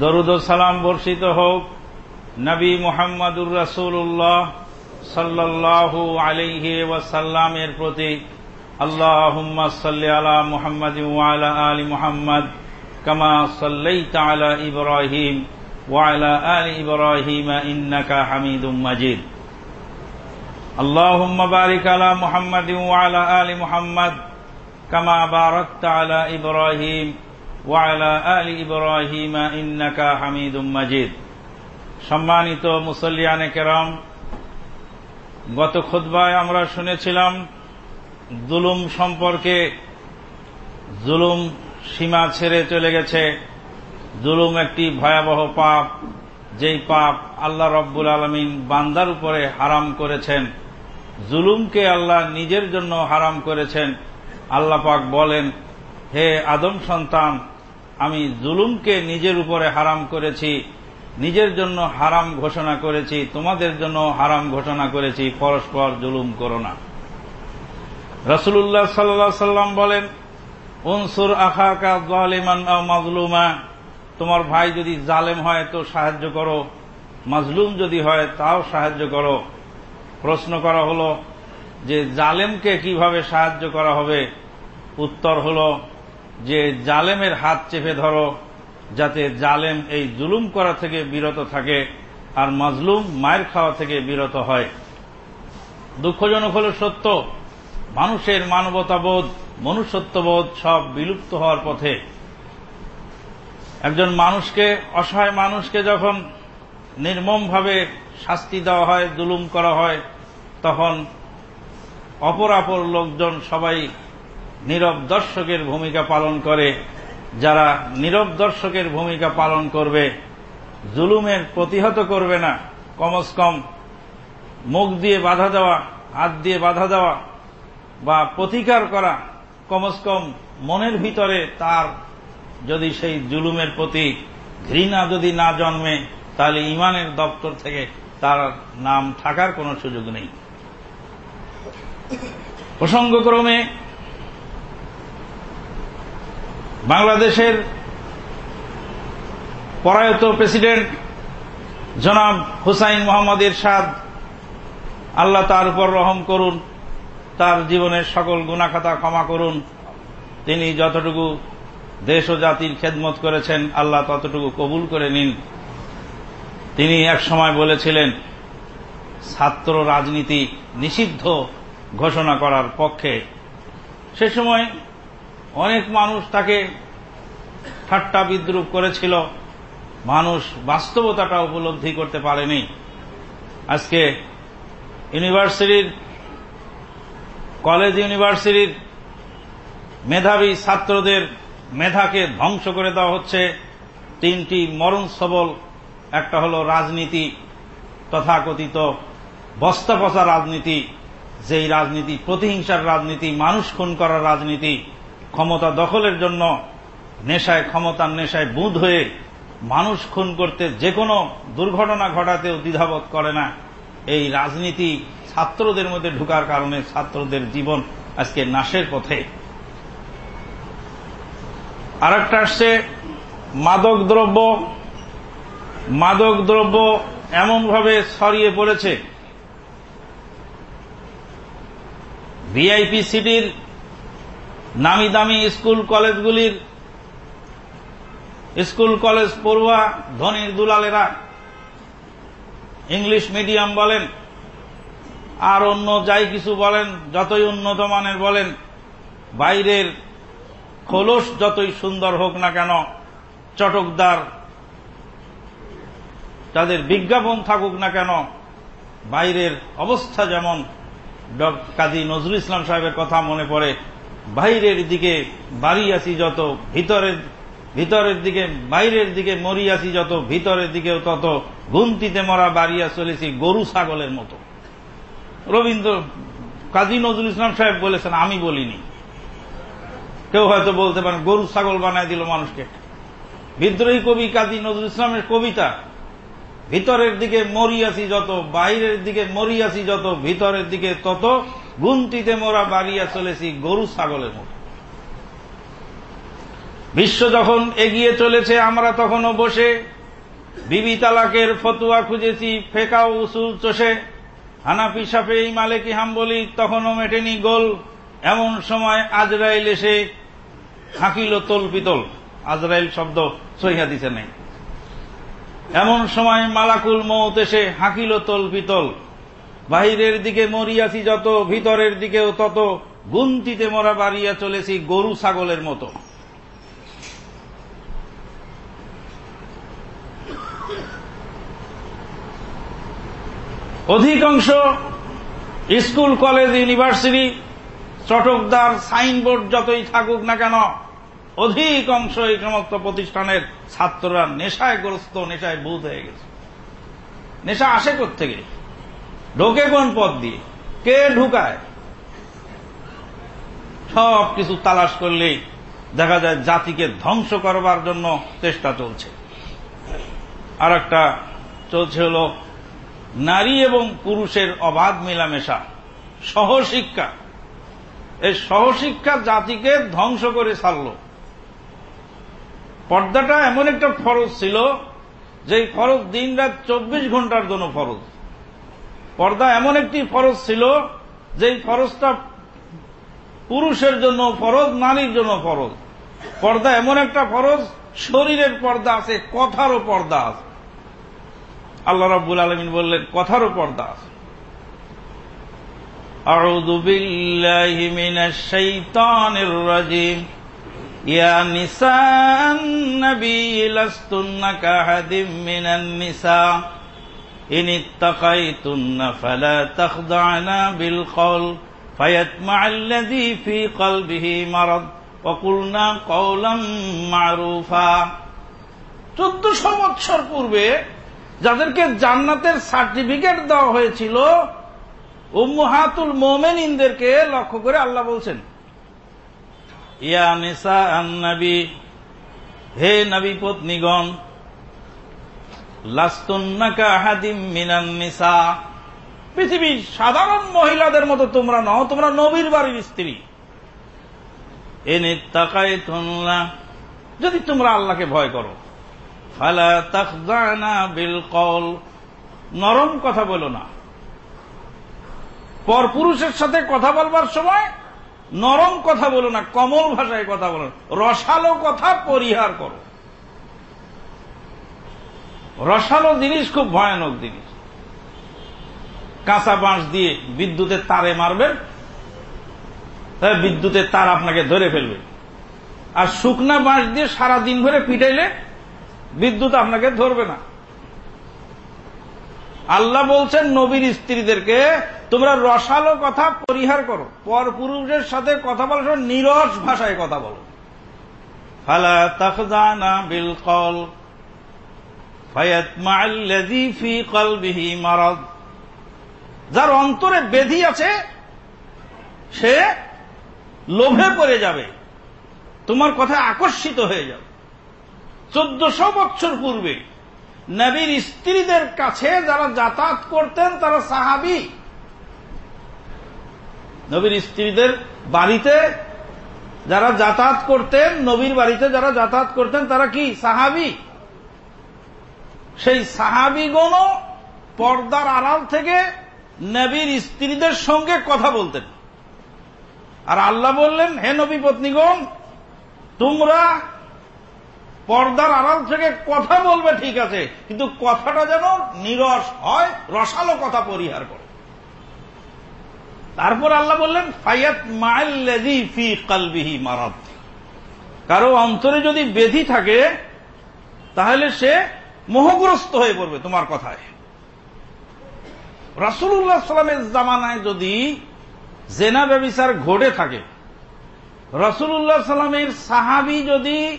দরুদ ও সালাম বর্ষিত হোক নবী মোহাম্মদুর রাসূলুল্লাহ সাল্লাল্লাহু আলাইহি ওয়াসাল্লামের প্রতি আল্লাহুম্মা সাল্লি আলা মুহাম্মাদ ওয়া আলা আলি মুহাম্মদ কামা সাল্লাইতা আলা ইব্রাহিম ওয়া আলা আলি ইব্রাহিম ইন্নাকা হামিদুম মাজিদ اللهم بارك على محمد وعلى آل محمد كما باركت على إبراهيم ওয়ালা আল ইব্রাহিমা ইন্নাকা হামিদুম মাজিদ। সম্মানিত মুসল্লিয়ানে কেরাম, গত খুদ্বায় আমরা শুনেছিলাম, জুলুম সম্পর্কে জুলুম সীমা ছেড়ে চলে গেছে। জুলুম একটি ভয়াবহ পাপ, যেই পাপ আল্লাহ রব্বুল আলমিন বান্দার উপরে হারাম করেছেন। জুলুমকে আল্লাহ নিজের জন্য হারাম করেছেন। আল্লাহ পাক বলেন, হে আদম সন্তান আমি জুলুমকে নিজের উপরে হারাম করেছি, নিজের জন্য হারাম ঘোষণা করেছি, তোমাদের জন্য হারাম ঘোষণা করেছি, পরস্পর জুলুম করো না। রসুল্লাহ সাল্লা সাল্লাম বলেন, উনসুর আখাকা জালিমান মাজলুমা, তোমার ভাই যদি জালেম হয় তো সাহায্য করো, মাজলুম যদি হয় তাও সাহায্য করো। প্রশ্ন করা হল যে জালেমকে কীভাবে সাহায্য করা হবে? উত্তর হল যে জালেমের হাত চেপে ধরো, যাতে জালেম এই জুলুম করা থেকে বিরত থাকে আর মাজলুম মায়ের খাওয়া থেকে বিরত হয়। দুঃখজনক হল সত্য, মানুষের মানবতাবোধ, মনুষ্যত্ববোধ সব বিলুপ্ত হওয়ার পথে। একজন মানুষকে, অসহায় মানুষকে যখন নির্মমভাবে শাস্তি দেওয়া হয়, জুলুম করা হয়, তখন অপরাপর লোকজন সবাই নীরব দর্শকের ভূমিকা পালন করে, যারা নীরব দর্শকের ভূমিকা পালন করবে, জুলুমের প্রতিহত করবে না, কমস কম মুখ দিয়ে বাধা দেওয়া, হাত দিয়ে বাধা দেওয়া বা প্রতিকার করা, কমস কম মনের ভিতরে তার যদি সেই জুলুমের প্রতি ঘৃণা যদি না জন্মে, তাহলে ইমানের দপ্তর থেকে তার নাম থাকার কোনো সুযোগ নেই। প্রসঙ্গক্রমে বাংলাদেশের পরায়ত প্রেসিডেন্ট জনাব হুসাইন মোহাম্মদ এরশাদ আল্লাহ তার উপর রহম করুন, তার জীবনের সকল গুণাখাতা ক্ষমা করুন। তিনি যতটুকু দেশ ও জাতির খেদমত করেছেন, আল্লাহ ততটুকু কবুল করে নিন। তিনি এক সময় বলেছিলেন, ছাত্র রাজনীতি নিষিদ্ধ ঘোষণা করার পক্ষে। সে সময় অনেক মানুষ তাকে ঠাট্টা বিদ্রুপ করেছিল। মানুষ বাস্তবতাটা উপলব্ধি করতে পারেনি। আজকে ইউনিভার্সিটির, কলেজ ইউনিভার্সিটির মেধাবী ছাত্রদের মেধাকে ধ্বংস করে দেওয়া হচ্ছে। তিনটি মরণ সবল একটা হল রাজনীতি তথাকথিত বস্তাপচা রাজনীতি, যেই রাজনীতি, প্রতিহিংসার রাজনীতি, মানুষ খুন করার রাজনীতি ক্ষমতা দখলের জন্য নেশায়, ক্ষমতার নেশায় বুধ হয়ে মানুষ খুন করতে যে কোনো দুর্ঘটনা ঘটাতেও দ্বিধাবোধ করে না। এই রাজনীতি ছাত্রদের মধ্যে ঢুকার কারণে ছাত্রদের জীবন আজকে নাশের পথে। আরেকটা আসছে, মাদক দ্রব্য। মাদক দ্রব্য এমনভাবে ছড়িয়ে পড়েছে। ভিআইপি সিটির নামি দামি স্কুল কলেজগুলির স্কুল কলেজ পড়ুয়া ধনীর দুলালেরা ইংলিশ মিডিয়াম বলেন, আর অন্য যাই কিছু বলেন, যতই উন্নত মানের বলেন, বাইরের খোলস যতই সুন্দর হোক না কেন, চটকদার তাদের বিজ্ঞাপন থাকুক না কেন, বাইরের অবস্থা যেমন কাজী নজরুল ইসলাম সাহেবের কথা মনে পড়ে বাইরের দিকে বাড়ি আছি যত, ভিতরের ভিতরের দিকে, বাইরের দিকে মরিয়াছি যত, ভিতরের দিকেও তত গুন্তিতে মরা বাড়িয়া চলেছি গরু ছাগলের মতো। রবীন্দ্র, কাজী নজরুল ইসলাম সাহেব বলেছেন, আমি বলিনি। কেউ হয়তো বলতে পারেন, গরু ছাগল বানায় দিল মানুষকে। বিদ্রোহী কবি কাজী নজরুল ইসলামের কবিতা, ভিতরের দিকে মরিয়াছি যত, বাইরের দিকে মরিয়াছি যত, ভিতরের দিকে তত গুনতিতে মোরা বাড়িয়া চলেছি, গরু ছাগলের মতো। বিশ্ব যখন এগিয়ে চলেছে, আমরা তখনও বসে বিবি তালাকের ফতুয়া খুঁজেছি, ফেকাও উসুল চষে। হানাফি সাফে মালেকি, হাম্বলি তখনও মেটেনি গোল। এমন সময় আজরাইল এসে হাঁকিল তোল পিতল আজরাইল শব্দ সহিয়া দিছে নাই। এমন সময় মালাকুল মৌত এসে হাঁকিল তোল পিতল বাহিরের দিকে মরিয়াছি যত, ভিতরের দিকেও তত, গুন্তিতে মরা বাড়িয়া চলেছি গরু ছাগলের মতো। অধিকাংশ স্কুল, কলেজ, ইউনিভার্সিটি, চটকদার, সাইনবোর্ড যতই থাকুক না কেন, অধিকাংশ এই সমস্ত প্রতিষ্ঠানের ছাত্ররা নেশায় গ্রস্ত, নেশায় ভূত হয়ে গেছে। নেশা আসে থেকে ঢোকে কোন পথ দিয়ে? কে ঢুকায়? সব কিছু তালাশ করলেই দেখা যায় জাতিকে ধ্বংস করবার জন্য চেষ্টা চলছে। আর একটা চলছে হল, নারী এবং পুরুষের অবাধ মেলামেশা, সহশিক্ষা। এই সহশিক্ষা জাতিকে ধ্বংস করে ছাড়ল। পর্দাটা এমন একটা ফরজ ছিল যে ফরজ দিন রাত চব্বিশ ঘণ্টার জন্য ফরজ পর্দা এমন একটি ফরজ ছিল যে ফরজটা পুরুষের জন্য ফরজ নারীর জন্য ফরজ পর্দা এমন একটা ফরজ শরীরের পর্দা আছে কথারও পর্দা আছে আল্লাহ রাব্বুল আলমিন বললেন কথারও পর্দা আছে أعوذ بالله من الشيطان الرجيم يا نساء النبي لستن كأحد من النساء إن اتقيتن فلا تخضعن بالقول فيطمع الذي في قلبه مرض وقلنا قولا معروفا চোদ্দশো বৎসর পূর্বে যাদেরকে জান্নাতের সার্টিফিকেট দেওয়া হয়েছিল উম্মহাতুল মোমেনিনদেরকে লক্ষ্য করে আল্লাহ বলছেন ইয়া নিসা নবী হে নবী পত্নীগণ পৃথিবীর সাধারণ মহিলাদের মতো তোমরা নও, তোমরা নবীর বাড়ির স্ত্রী। এনে তাকায় তোমরা যদি তোমরা আল্লাহকে ভয় করো। ফালা কল নরম কথা বলো না। পর পুরুষের সাথে কথা বলবার সময় নরম কথা বলো না, কমল ভাষায় কথা বলো রসালো কথা পরিহার করো। রসালো জিনিস খুব ভয়ানক জিনিস। কাঁচা বাঁশ দিয়ে বিদ্যুতের তারে মারবেন বিদ্যুতের তার আপনাকে ধরে ফেলবে। আর শুকনা বাঁশ দিয়ে সারা দিন ধরে পিটাইলে বিদ্যুৎ আপনাকে ধরবে না। আল্লাহ বলছেন, নবীর স্ত্রীদেরকে তোমরা রসালো কথা পরিহার করো, পর পুরুষের সাথে কথা বলার সময় নিরস ভাষায় কথা বলো। ফালা তাফদানা বিল কল ফি কলবিহি মারদ। যার অন্তরে বেধি আছে, সে লোভে পড়ে যাবে, তোমার কথা আকর্ষিত হয়ে যাবে। চোদ্দশো বছর পূর্বে নবীর স্ত্রীদের কাছে যারা যাতায়াত করতেন, তারা সাহাবি। নবীর স্ত্রীদের বাড়িতে যারা যাতায়াত করতেন, নবীর বাড়িতে যারা যাতায়াত করতেন, তারা কি? সাহাবি। সেই সাহাবিগণও পর্দার আড়াল থেকে নবীর স্ত্রীদের সঙ্গে কথা বলতেন। আর আল্লাহ বললেন, হে নবী পত্নীগণ, তোমরা পর্দার আড়াল থেকে কথা বলবে ঠিক আছে, কিন্তু কথাটা যেন নিরস হয়, রসালো কথা পরিহার করে। তারপর আল্লাহ বললেন ফাইয়াত মাইল্লাদি ফি কালবিহি মারাত কারও অন্তরে যদি বেধি থাকে, তাহলে সে মোহগ্রস্ত হয়ে পড়বে তোমার কথায়। রাসুল্লাহ সাল্লামের জামানায় যদি জেনা ব্যবিচার ঘটে থাকে রসুল্লাহ সাল্লামের সাহাবি যদি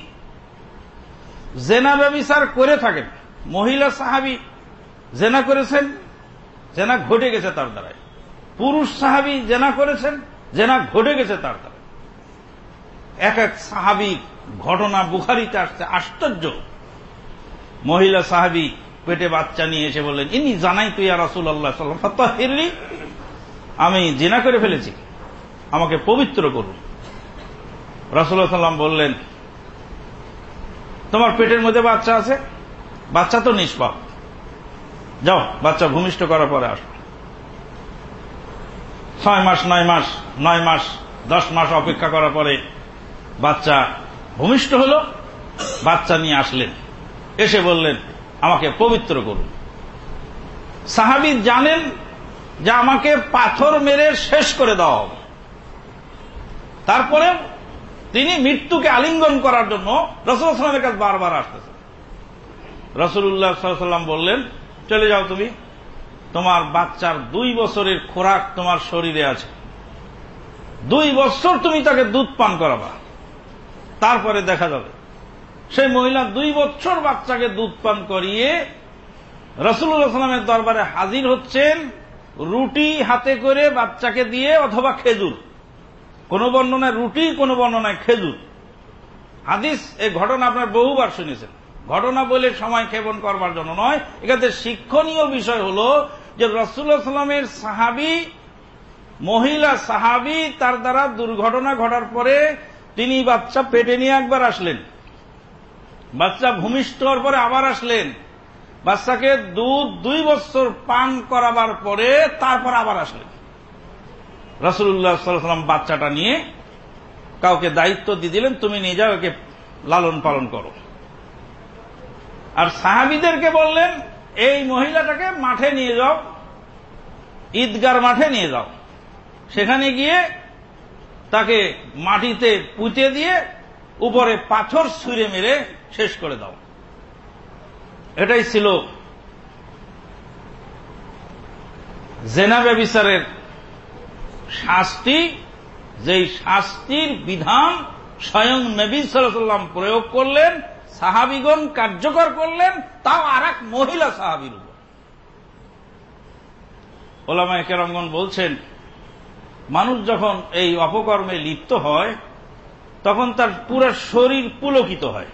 জেনা ব্যবিচার করে থাকেন, মহিলা সাহাবি জেনা করেছেন, জেনা ঘটে গেছে তার দ্বারায় পুরুষ সাহাবি জেনা করেছেন, জেনা ঘটে গেছে তার দ্বারা এক এক সাহাবির ঘটনা বুখারিতে আসছে, আশ্চর্য। মহিলা সাহাবি পেটে বাচ্চা নিয়ে এসে বললেন, ইনি জানাই তুই আর রাসুল আল্লাহ সাল্লাম আমি জেনা করে ফেলেছি, আমাকে পবিত্র করুন। রাসুল্লাহ সাল্লাম বললেন, তোমার পেটের মধ্যে বাচ্চা আছে? বাচ্চা তো নিষ্পাপ। যাও, বাচ্চা ভূমিষ্ঠ করার পরে আসো। ছয় মাস, নয় মাস নয় মাস, দশ মাস অপেক্ষা করার পরে বাচ্চা ভূমিষ্ঠ হল, বাচ্চা নিয়ে আসলেন। এসে বললেন, আমাকে পবিত্র করুন। সাহাবি জানেন যে আমাকে পাথর মেরে শেষ করে দেওয়া হবে। তারপরে তিনি মৃত্যুকে আলিঙ্গন করার জন্য রসুল সালামের কাছে বারবার আসতেছেন। রসুল্লাহ সাল্লাম বললেন, চলে যাও তুমি, তোমার বাচ্চার দুই বছরের খোরাক তোমার শরীরে আছে। দুই বছর তুমি তাকে দুধ পান করাবা। তারপরে দেখা যাবে সেই মহিলা দুই বছর বাচ্চাকে দুধ পান করিয়ে রসুল্লাহ সাল্লামের দরবারে হাজির হচ্ছেন, রুটি হাতে করে বাচ্চাকে দিয়ে অথবা খেজুর। কোন বর্ণনায় রুটি, কোন বর্ণনায় খেজুর। হাদিস এই ঘটনা আপনার বহুবার শুনেছেন। ঘটনা বলে সময় ক্ষেপণ করবার জন্য নয়। এখানে শিক্ষণীয় বিষয় হল যে রসুল্লাহ সাল্লামের সাহাবি, মহিলা সাহাবি, তার দ্বারা দুর্ঘটনা ঘটার পরে তিনি বাচ্চা পেটে নিয়ে একবার আসলেন। বাচ্চা ভূমিষ্ঠ হওয়ার পরে আবার আসলেন। বাচ্চাকে দুধ দুই বছর পান করাবার পরে তারপর আবার আসলেন। রসুল্লাহ সাল্লাম বাচ্চাটা নিয়ে কাউকে দায়িত্ব দিয়ে দিলেন, তুমি নিয়ে যাও, একে লালন পালন করো। আর সাহাবিদেরকে বললেন, এই মহিলাটাকে মাঠে নিয়ে যাও, ঈদগার মাঠে নিয়ে যাও। সেখানে গিয়ে তাকে মাটিতে পুঁতে দিয়ে উপরে পাথর ছুঁড়ে মেরে শেষ করে দাও। এটাই ছিল জেনাবে বিচারের শাস্তি, যেই শাস্তির বিধান স্বয়ং নবী সাল্লাম প্রয়োগ করলেন, সাহাবিগণ কার্যকর করলেন, তাও আর এক মহিলা সাহাবির উপর। ওলামা কেরঙ্গন বলছেন, মানুষ যখন এই অপকর্মে লিপ্ত হয়, তখন তার পুরো শরীর পুলকিত হয়।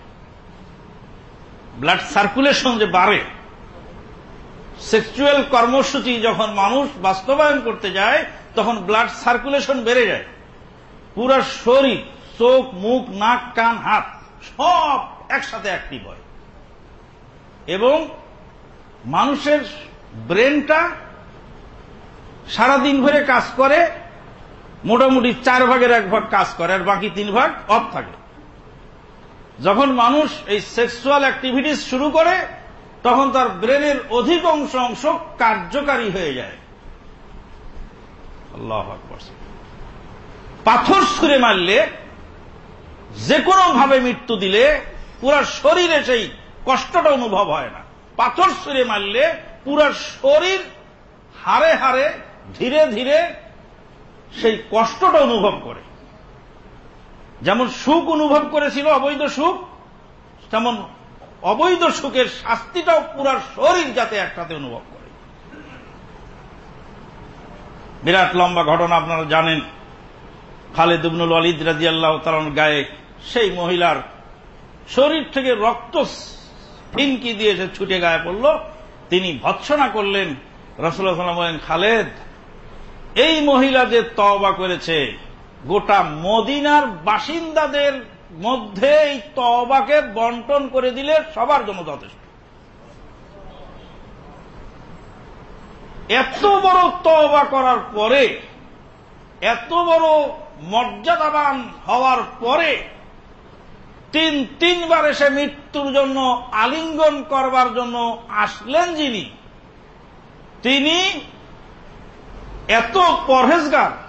ব্লাড সার্কুলেশন যে বাড়ে সেক্সুয়াল কর্মসূচি যখন মানুষ বাস্তবায়ন করতে যায়, তখন ব্লাড সার্কুলেশন বেড়ে যায়। পুরো শরীর, চোখ, মুখ, নাক, কান, হাত সব একসাথে অ্যাক্টিভ হয়। এবং মানুষের ব্রেনটা সারাদিন ধরে কাজ করে, মোটামুটি চার ভাগের এক ভাগ কাজ করে, আর বাকি তিন ভাগ অফ থাকে। যখন মানুষ এই সেক্সুয়াল অ্যাক্টিভিটিস শুরু করে, তখন তার ব্রেনের অধিকাংশ অংশ কার্যকারী হয়ে যায়। আল্লাহ পাথর ছুঁড়ে মারলে যে ভাবে মৃত্যু দিলে, পুরা শরীরে সেই কষ্টটা অনুভব হয় না। পাথর ছুঁড়ে মারলে পুরা শরীর হারে হারে ধীরে ধীরে সেই কষ্টটা অনুভব করে। যেমন সুখ অনুভব করেছিল অবৈধ সুখ, তেমন অবৈধ সুখের শাস্তিটাও পুরার শরীর যাতে একসাথে অনুভব করে। বিরাট লম্বা ঘটনা আপনারা জানেন। খালেদ ইবনুল আলিদ রাজি আল্লাহ তালন গায়ে সেই মহিলার শরীর থেকে রক্ত ফিনকি দিয়ে সে ছুটে গায়ে পড়ল। তিনি ভৎসনা করলেন। রসুল্লাহ বলেন, খালেদ, এই মহিলা যে তবা করেছে গোটা মদিনার বাসিন্দাদের মধ্যে এই তবাকে বন্টন করে দিলে সবার জন্য যথেষ্ট। এত বড় তবা করার পরে, এত বড় মর্যাদাবান হওয়ার পরে, তিন, তিনবার এসে মৃত্যুর জন্য আলিঙ্গন করবার জন্য আসলেন যিনি, তিনি এত পরহেজগার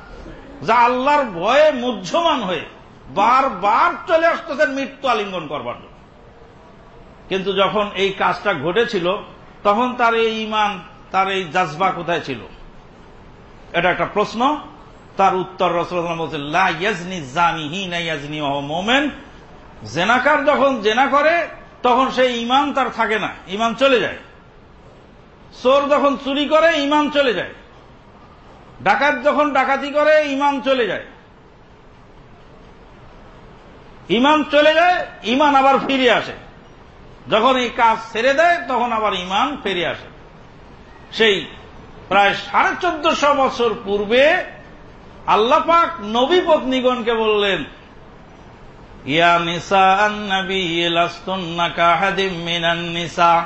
যা আল্লাহর ভয়ে মুহ্যমান হয়ে বারবার চলে আসতেছেন, মৃত্যু আলিঙ্গন করবার জন্য। কিন্তু যখন এই কাজটা ঘটেছিল, তখন তার এই ইমান, তার এই জাজবা কোথায় ছিল? এটা একটা প্রশ্ন। তার উত্তর মোমেন। জেনাকার যখন জেনা করে, তখন সেই ইমান তার থাকে না, ইমান চলে যায়। চোর যখন চুরি করে, ইমান চলে যায়। ডাকাত যখন ডাকাতি করে, ইমাম চলে যায়। ইমাম চলে যায় ইমান আবার ফিরে আসে। যখন এই কাজ ছেড়ে দেয়, তখন আবার ইমান ফিরে আসে। সেই প্রায় সাড়ে চোদ্দশো বছর পূর্বে আল্লাহ পাক নবী পত্নীগণকে বললেন, ইয়া নিসা নিসা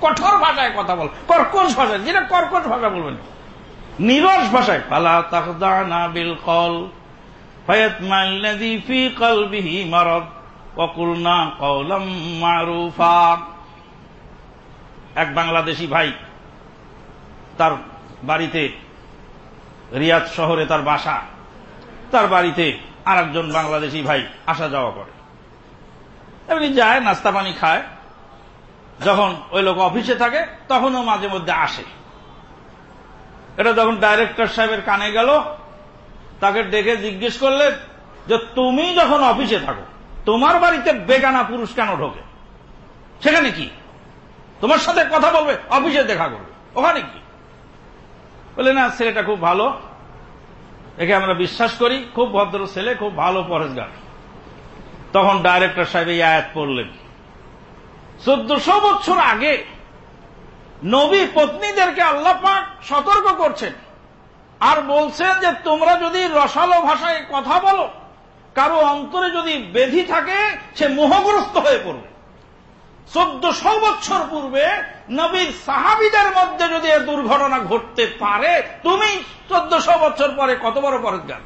কঠোর ভাষায় কথা বল, কর্কশ ভাষায়, যেটা কর্কশ ভাষা বলবেন। নিরস ভাষায়, ফালা তাহদানা বিল কল ফয়তমাল্লাযী ফি কলবিহি মারাদ, ওয়া কুলনা কওলাম মারুফা। এক বাংলাদেশি ভাই তার বাড়িতে, রিয়াদ শহরে তার বাসা, তার বাড়িতে আরেকজন বাংলাদেশি ভাই আসা যাওয়া করে। এমনি যায়, নাস্তা পানি খায় যখন ওই লোক অফিসে থাকে, তখনও মাঝে মধ্যে আসে। এটা যখন ডাইরেক্টর সাহেবের কানে গেল, তাকে ডেকে জিজ্ঞেস করলে যে, তুমি যখন অফিসে থাকো, তোমার বাড়িতে বেগানা পুরুষ কেন ঢোকে? সেখানে কি? তোমার সাথে কথা বলবে, অফিসে দেখা করবে। ওখানে কি? বলে, না, ছেলেটা খুব ভালো। একে আমরা বিশ্বাস করি, খুব ভদ্র ছেলে, খুব ভালো পরেশগার। তখন ডাইরেক্টর সাহেব এই আয়াত পড়লেন। চোদ্দশো বছর আগে নবী পত্নীদেরকে আল্লাহ পাক সতর্ক করছেন আর বলছেন যে তোমরা যদি রসালো ভাষায় কথা বলো, কারও অন্তরে যদি বেধি থাকে, সে মোহগ্রস্ত হয়ে পড়বে। চোদ্দশো বছর পূর্বে নবীর সাহাবিদের মধ্যে যদি এ দুর্ঘটনা ঘটতে পারে, তুমি চোদ্দশো বছর পরে কত বড় পরেজগার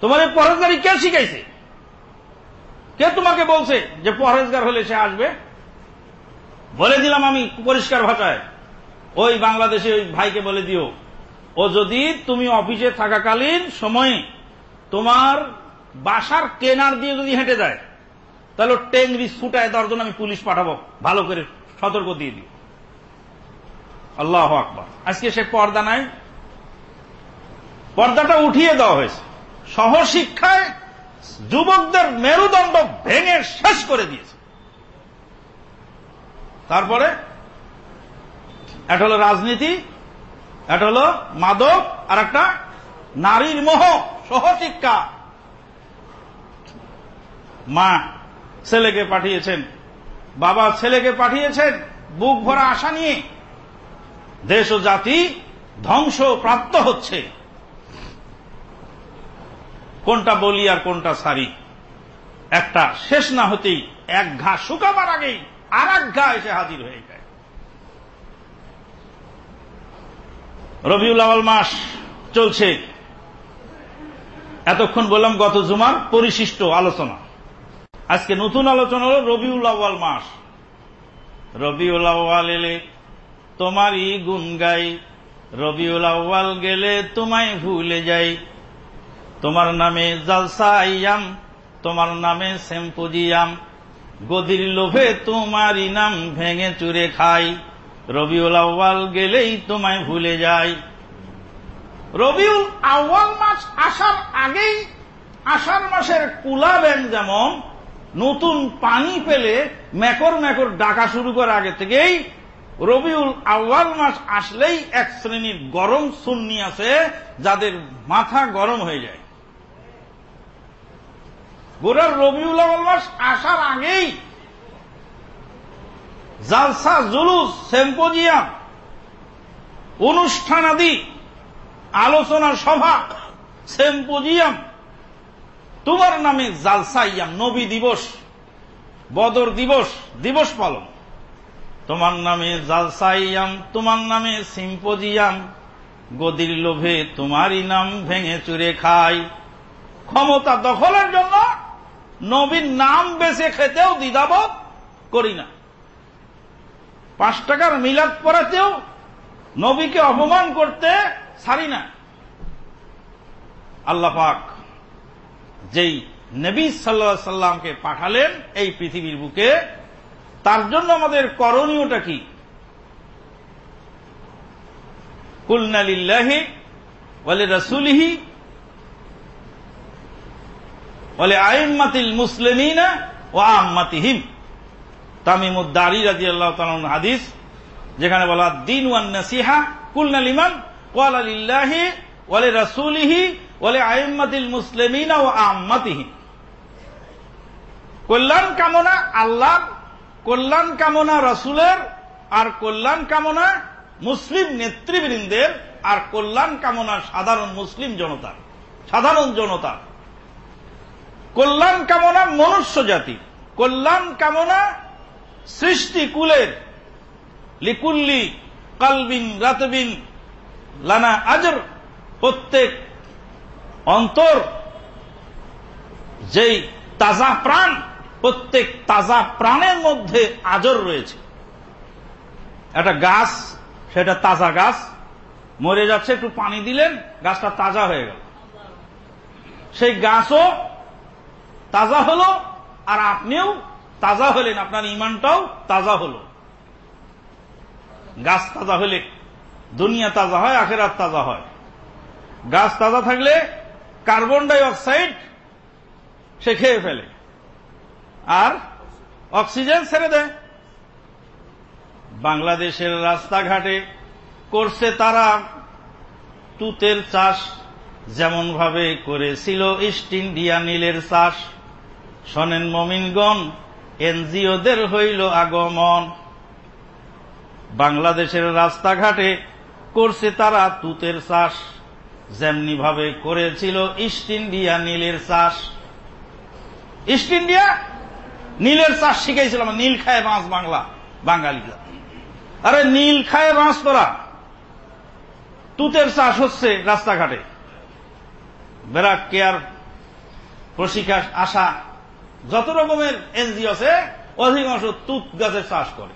তোমার এই পরেজগারি কে শিখাইছে? কে তোমাকে বলছে যে পরেজগার হলে সে আসবে? বলে দিলাম আমি পরিষ্কার ভাষায়। ওই বাংলাদেশে ওই ভাইকে বলে দিও। ও যদি তুমি অফিসে থাকাকালীন সময়ে তোমার বাসার কেনার দিয়ে যদি হেঁটে যায়, তাহলে টেংরি ছুটায় দেওয়ার জন্য আমি পুলিশ পাঠাবো। ভালো করে সতর্ক দিয়ে দিও। আল্লাহ আকবর। আজকে সে পর্দা নাই। পর্দাটা উঠিয়ে দেওয়া হয়েছে। সহশিক্ষায় যুবকদের মেরুদণ্ড ভেঙে শেষ করে দিয়েছে। তারপরে, এটা হলো রাজনীতি, এটা হলো মাদক, আর একটা নারীর মোহ, সহশিক্ষা। মা ছেলেকে পাঠিয়েছেন, বাবা ছেলেকে পাঠিয়েছেন, বুক ভরা আশা নিয়ে। দেশ ও জাতি ধ্বংস প্রাপ্ত হচ্ছে। কোনটা বলি আর কোনটা সারি? একটা শেষ না হতেই এক ঘা শুকাবার আগেই আর এক ঘা এসে হাজির হয়ে যায়। রবিউল আওয়াল মাস চলছে। এতক্ষণ বললাম গত জুমার পরিশিষ্ট আলোচনা। আজকে নতুন আলোচনা হল রবিউল আওয়াল মাস। রবিউল আওয়াল এলে তোমারই গুণ গাই। রবিউল আওয়াল গেলে তোমায় ভুলে যাই। তোমার নামে জালসা আইয়াম, তোমার নামে সেম্পোজিয়াম গদির লোভে তোমারই নাম ভেঙে চুরে খাই। রবিউল আউ্বাল গেলেই তোমায় ভুলে যাই। রবিউল আউ্বাল মাস আসার আগেই, আষাঢ় মাসের কুলা ব্যাং যেমন, নতুন পানি পেলে মেকর মেকর ডাকা শুরু করার আগে থেকেই, রবিউল আউ্বাল মাস আসলেই এক শ্রেণির গরম সুন্নি আছে, যাদের মাথা গরম হয়ে যায়। গোড়ার রবিউল আউ্বাল মাস আসার আগেই জালসা, জুলুস, সেম্পোজিয়াম, অনুষ্ঠান আদি, আলোচনা সভা, সেম্পোজিয়াম, তোমার নামে জালসাইয়াম নবী দিবস, বদর দিবস দিবস পালন। তোমার নামে জালসাইয়াম তোমার নামে সিম্পোজিয়াম, গদির লোভে তোমারই নাম ভেঙে চুরে খায় ক্ষমতা দখলের জন্য নবীর নাম বেছে খেতেও দ্বিধাবোধ করি না। পাঁচ টাকার মিলাদ পড়াতেও নবীকে অপমান করতে ছাড়ি না। আল্লাহ পাক যেই নবী সাল্লা সাল্লামকে পাঠালেন এই পৃথিবীর বুকে, তার জন্য আমাদের করণীয়টা কি? কুলনালিল্লাহি ওয়ালি রাসুলিহি বলে, আইম্মাতিল মুসলিমিনা ও আম্মাতিহিম। তামিমুদ্দারি রাজি আল্লাহ হাদিস, যেখানে বলা, দিন ওয়ান নাসিহা কুলনা লিমান ওয়ালা লিল্লাহি ওয়ালে রাসূলিহি ওয়ালে আইম্মাতিল মুসলিমিনা ও আম্মাতিহিম। কল্যাণ কামনা আল্লাহ কল্যাণ কামনা রসুলের, আর কল্যাণ কামনা মুসলিম নেতৃবৃন্দের, আর কল্যাণ কামনা সাধারণ মুসলিম জনতার, সাধারণ জনতা কল্যাণ কামনা মনুষ্য জাতি, কল্যাণ কামনা সৃষ্টি কুলের। লিকুল্লি কালবিন রাতবিন লানা আজর, প্রত্যেক অন্তর যেই তাজা প্রাণ, প্রত্যেক তাজা প্রাণের মধ্যে আজর রয়েছে। একটা গাছ, সেটা তাজা গাছ, মরে যাচ্ছে, একটু পানি দিলেন, গাছটা তাজা হয়ে গেল। সেই গাছও তাজা হলো, আর আপনিও তাজা হলেন, আপনার ইমানটাও তাজা হলো। গাছ তাজা হলে দুনিয়া তাজা হয়, আখেরাত তাজা হয়। গাছ তাজা থাকলে কার্বন ডাই অক্সাইড সে খেয়ে ফেলে, আর অক্সিজেন ছেড়ে দেয়। বাংলাদেশের রাস্তাঘাটে করছে তারা তুতের চাষ যেমন ভাবে করেছিল ইস্ট ইন্ডিয়া নীলের চাষ। শোনেন মমিনগণ, এনজিওদের হইল আগমন। বাংলাদেশের রাস্তাঘাটে করছে তারা তুতের চাষ যেমনি ভাবে করেছিল ইস্ট ইন্ডিয়া নীলের চাষ। ইস্ট ইন্ডিয়া নীলের চাষ শিখাইছিল নীল খায় বাঁশ বাংলা, বাঙালিরা। আরে নীল খায় বাঁশ তোরা। তুতের চাষ হচ্ছে রাস্তাঘাটে। বেরাক কেয়ার প্রশিক্ষা আশা যত রকমের এনজিও আছে অধিকাংশ তুত গাছের চাষ করে।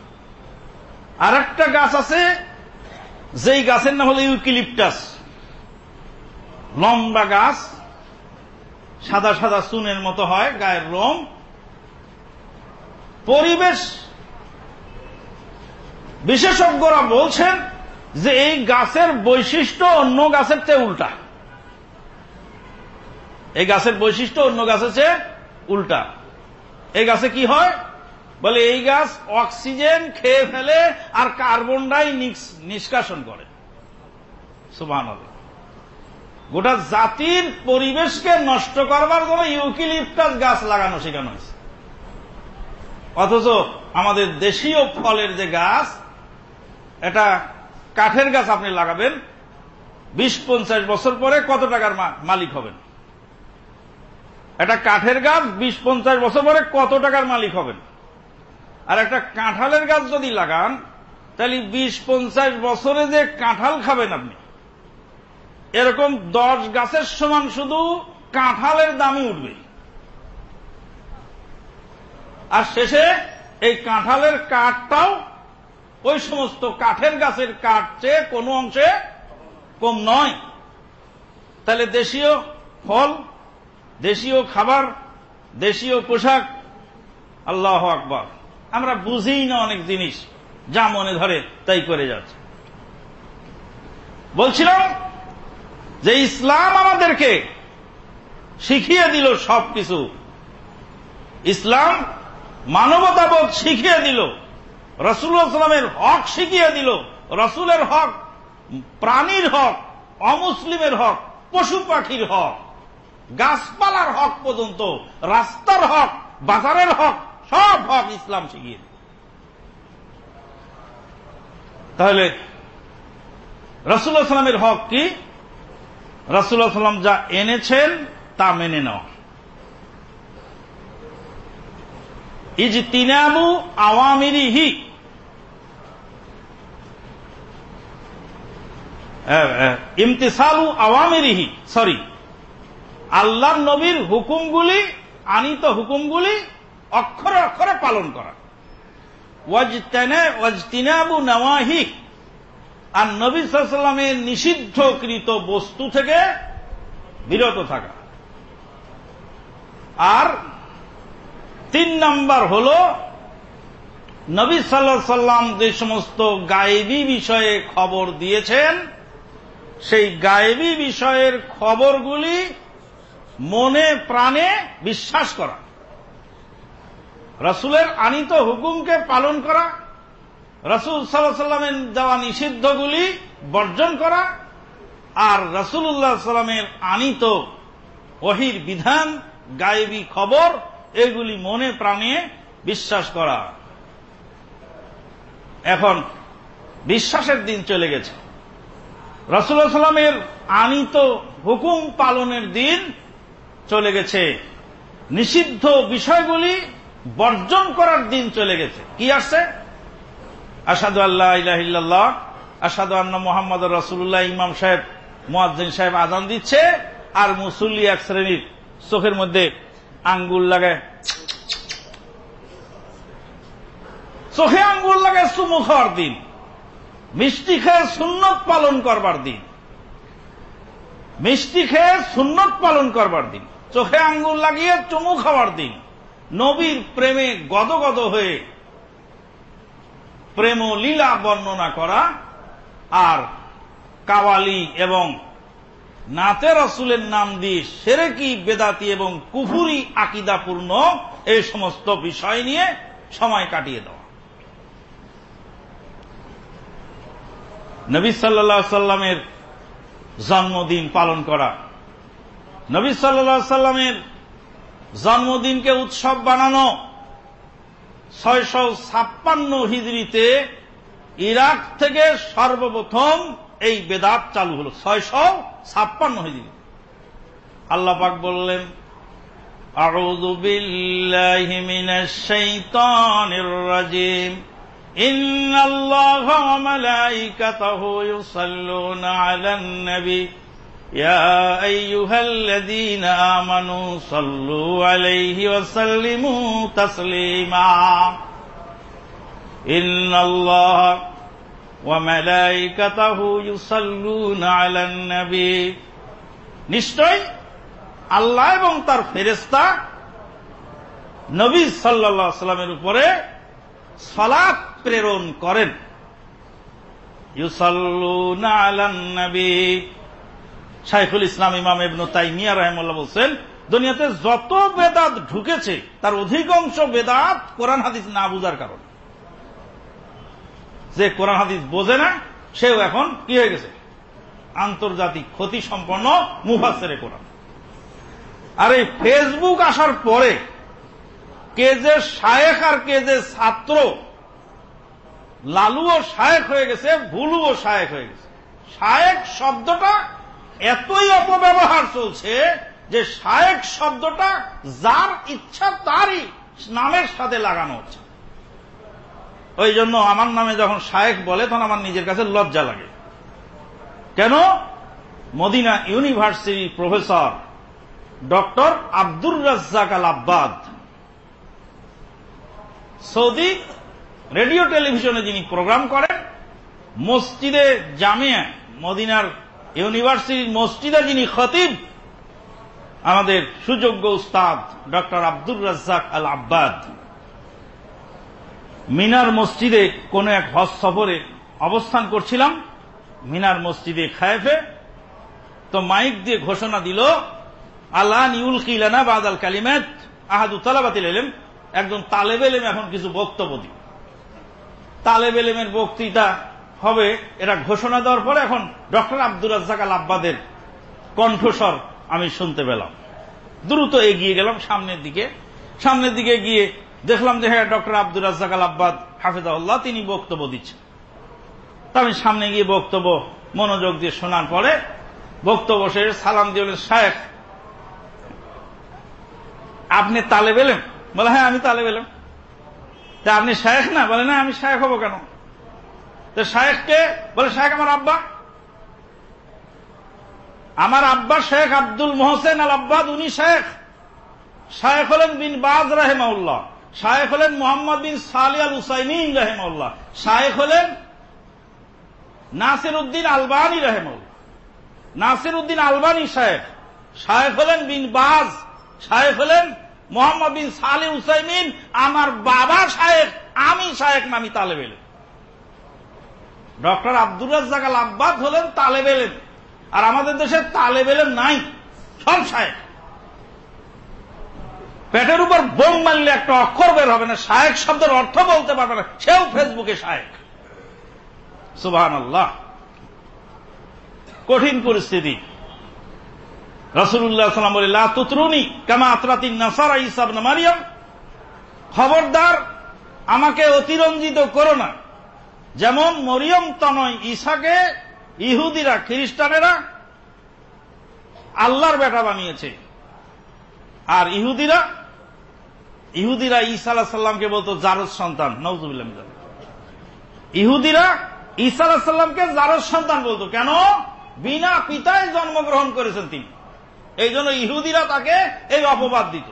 আর একটা গাছ আছে, যেই গাছের নাম হল ইউকিলিপটাস লম্বা গাছ, সাদা সাদা চুনের মতো হয়, গায়ের রং। পরিবেশ বিশেষজ্ঞরা বলছেন যে এই গাছের বৈশিষ্ট্য অন্য গাছের চেয়ে উল্টা। এই গাছের বৈশিষ্ট্য অন্য গাছের চেয়ে উল্টা। এই গাছে কি হয়? বলে এই গাছ অক্সিজেন খেয়ে ফেলে আর কার্বন ডাই নিষ্কাশন করে। সুবাহ গোটা জাতির পরিবেশকে নষ্ট করবার জন্য ইউকিলিপটাস গাছ লাগানো শেখানো হয়েছে। অথচ আমাদের দেশীয় ফলের যে গাছ, এটা কাঠের গাছ আপনি লাগাবেন, বিশ পঞ্চাশ বছর পরে কত টাকার মালিক হবেন? একটা কাঠের গাছ বিশ পঞ্চাশ বছর পরে কত টাকার মালিক হবেন? আর একটা কাঁঠালের গাছ যদি লাগান, তাহলে বিশ পঞ্চাশ বছরে যে কাঁঠাল খাবেন আপনি। এরকম দশ গাছের সমান শুধু কাঁঠালের দামই উঠবে। আর শেষে এই কাঁঠালের কাঠটাও ওই সমস্ত কাঠের গাছের কাঠ চেয়ে কোনো অংশে কম নয়। তাহলে দেশীয় ফল দেশীয় খাবার, দেশীয় পোশাক, আল্লাহ আকবর। আমরা বুঝি না অনেক জিনিস, যা মনে ধরে তাই করে যাচ্ছে। বলছিলাম যে ইসলাম আমাদেরকে শিখিয়ে দিল সব কিছু ইসলাম মানবতাবোধ শিখিয়ে দিল রসুলের হক শিখিয়ে দিল, রসুলের হক, প্রাণীর হক, অমুসলিমের হক, পশু পাখির হক। গাছপালার হক পর্যন্ত, রাস্তার হক, বাজারের হক, সব হক ইসলাম শিখিয়ে তাহলে রসুল্লাহ সাল্লামের হক কি? রসুল্লাহ সাল্লাম যা এনেছেন, তা মেনে নেওয়া। ইজ ইজতিনাবু আওয়ামিরিহি। ইমতিসালু আওয়ামিরিহি, সরি। আল্লাহ নবীর হুকুমগুলি, আনিত হুকুমগুলি অক্ষরে অক্ষরে পালন করা। ওয়াজতিনাবু নওয়াহি। আর নবী সাল্লামের নিষিদ্ধকৃত বস্তু থেকে বিরত থাকা। আর তিন নাম্বার হল, নবী সাল্লা সাল্লাম যে সমস্ত গায়েবী বিষয়ে খবর দিয়েছেন, সেই গায়েবী বিষয়ের খবরগুলি মনে প্রাণে বিশ্বাস করা। রসুলের আনিত হুকুমকে পালন করা, রসুল সাল্লাহ সাল্লামের দেওয়া নিষিদ্ধগুলি বর্জন করা, আর রসুল্লাহ সাল্লামের আনিত ওহির বিধান, গায়েবী খবর, এগুলি মনে প্রাণে বিশ্বাস করা। এখন বিশ্বাসের দিন চলে গেছে। রসুল্লাহ সাল্লামের আনিত হুকুম পালনের দিন চলে গেছে। নিষিদ্ধ বিষয়গুলি বর্জন করার দিন চলে গেছে। কি আসছে? আসাদু আল্লাহ ইলাহিল্লাহ আসাদু আন্না মোহাম্মদ রসুল্লাহ ইমাম সাহেব, মোয়াজ্জিন সাহেব আজান দিচ্ছে, আর মুসল্লি এক শ্রেণির চোখের মধ্যে আঙ্গুল লাগায় চোখে আঙ্গুল লাগায় চুমু খাওয়ার দিন। মিষ্টি খেয়ে সুন্নত পালন করবার দিন। মিষ্টি খেয়ে সুন্নত পালন করবার দিন। চোখে আঙ্গুল লাগিয়ে চুমু খাওয়ার দিন। নবীর প্রেমে গদগদ হয়ে প্রেম লীলা বর্ণনা করা আর কাওয়ালি এবং নাতে রসুলের নাম দিয়ে সেরেকি, বেদাতি এবং কুফুরি আকিদাপূর্ণ এই সমস্ত বিষয় নিয়ে সময় কাটিয়ে দেওয়া। নবী সাল্লা সাল্লামের জন্মদিন পালন করা নবী সাল্লা সাল্লামের জন্মদিনকে উৎসব বানানো ছয়শ ছাপ্পান্ন হিজড়িতে ইরাক থেকে সর্বপ্রথম এই বেদাত চালু হল ছয়শ ছাপ্পান্ন হিজড়ি আল্লাহ পাক বললেন أعوذ بالله من الشيطان الرجيم إن الله وملائكته يصلون على النبي يا أيها الذين آمنوا صلوا عليه وسلموا تسليما إن الله وملائكته يصلون على النبي নিশ্চয় আল্লাহ এবং তার ফেরেস্তা নবী সাল্লা সাল্লামের উপরে সলাপ প্রেরণ করেন ইউসাল্লুনা আলান নবী শাইখুল ইসলাম ইমাম ইবনু তাইমিয়া রহমুল্লাহ বলছেন, দুনিয়াতে যত বেদাত ঢুকেছে, তার অধিকাংশ বেদাত কোরআন হাদিস না বুঝার কারণে। যে কোরআন হাদিস বোঝে না, সেও এখন কি হয়ে গেছে? আন্তর্জাতিক ক্ষতি সম্পন্ন মুফাসেরে কোরআন। আর এই ফেসবুক আসার পরে, কে যে শায়েখ আর কে যে ছাত্র, লালুও শায়েক হয়ে গেছে, ভুলুও শায়েক হয়ে গেছে। শায়েক শব্দটা এতই অপব্যবহার চলছে যে শায়েক শব্দটা যার ইচ্ছা তারই নামের সাথে লাগানো হচ্ছে। ওই জন্য আমার নামে যখন শায়েক বলে, তখন আমার নিজের কাছে লজ্জা লাগে। কেন? Medina university professor doctor Abdur Razzaq Al Abbad, Saudi radio টেলিভিশনে যিনি প্রোগ্রাম করেন, মসজিদে জামিয়া, মদিনার ইউনিভার্সিটির মসজিদে যিনি খতিব, আমাদের সুযোগ্য উস্তাদ doctor Abdur Razzaq Al Abbad মিনার মসজিদে কোন এক হজ সফরে অবস্থান করছিলাম, মিনার মসজিদে খায়েফে। তো মাইক দিয়ে ঘোষণা দিল, আল্লাহ নিউল কিলানা বাদাল কালিমাত আহাদু তালাবাতিল এলেম একজন তালেব এলেম এখন কিছু বক্তব্য দিই তালেব এলেমের বক্তৃতা হবে, এটা ঘোষণা দেওয়ার পরে এখন ডক্টর আব্দুর রাজ্জাক আল আব্বাদের কণ্ঠস্বর আমি শুনতে পেলাম। দ্রুত এগিয়ে গেলাম সামনের দিকে। সামনের দিকে গিয়ে দেখলাম যে হ্যাঁ doctor Abdur Razzaq Al Abbad Hafizullah তিনি বক্তব্য দিচ্ছেন। তা আমি সামনে গিয়ে বক্তব্য, মনোযোগ দিয়ে শোনার পরে বক্তব্য শেষে সালাম দিয়ে শায়েখ, আপনি তালে বেলেন বলে হ্যাঁ আমি তালে বেলেন তা আপনি শায়েখ না? বলে, না, আমি শায়েখ হব কেন? তো শায়েখকে বলে, শায়েখ আমার আব্বা। আমার আব্বা শেখ আব্দুল মোহসেন আল আব্বাদ উনি শেখ। শায়েখ হলেন বিন বাজ রাহেমাউল্লাহ শায়েখ হলেন মোহাম্মদ বিন সালি আল হুসাইমিন রাহেমাউল্লাহ শায়েখ হলেন নাসির উদ্দিন আলবানী রাহেমাউল্লাহ নাসির উদ্দিন আলবানী শায়েখ শায়েখ হলেন বিন বাজ। শায়েখ হলেন মোহাম্মদ বিন সালি হুসাইমিন আমার বাবা শায়েখ আমি শায়েখ নামি তালেব এলেন doctor Abdur Razzaq Al Abbad হলেন তালেব এলেন আর আমাদের দেশে তালেব এলেন নাই। সব শায়েখ পেটের উপর বোম মারলে একটা অক্ষর বের হবে না। শায়েক শব্দের অর্থ বলতে পারবে না। সেও ফেসবুকে শায়েক। সুবাহান আল্লাহ কঠিন পরিস্থিতি। রসুল্লাহ সাল্লাম বলে, লা তুতরুনি কামা আতরাতিন নাসারা ইসাব না মারিয়াম। খবরদার, আমাকে অতিরঞ্জিত করো না। যেমন মরিয়ম তনয় ঈশাকে, ইহুদিরা, খ্রিস্টানেরা আল্লাহর বেটা বানিয়েছে। আর ইহুদিরা ইহুদিরা ঈসা আলাহ সাল্লামকে বলতো জারজ সন্তান নজুবিল্লাহ ইহুদিরা ঈসা আলাহ সাল্লামকে জারজ সন্তান বলতো। কেন? বিনা পিতায় জন্মগ্রহণ করেছেন তিনি। এই জন্য ইহুদিরা তাকে এই অপবাদ দিত।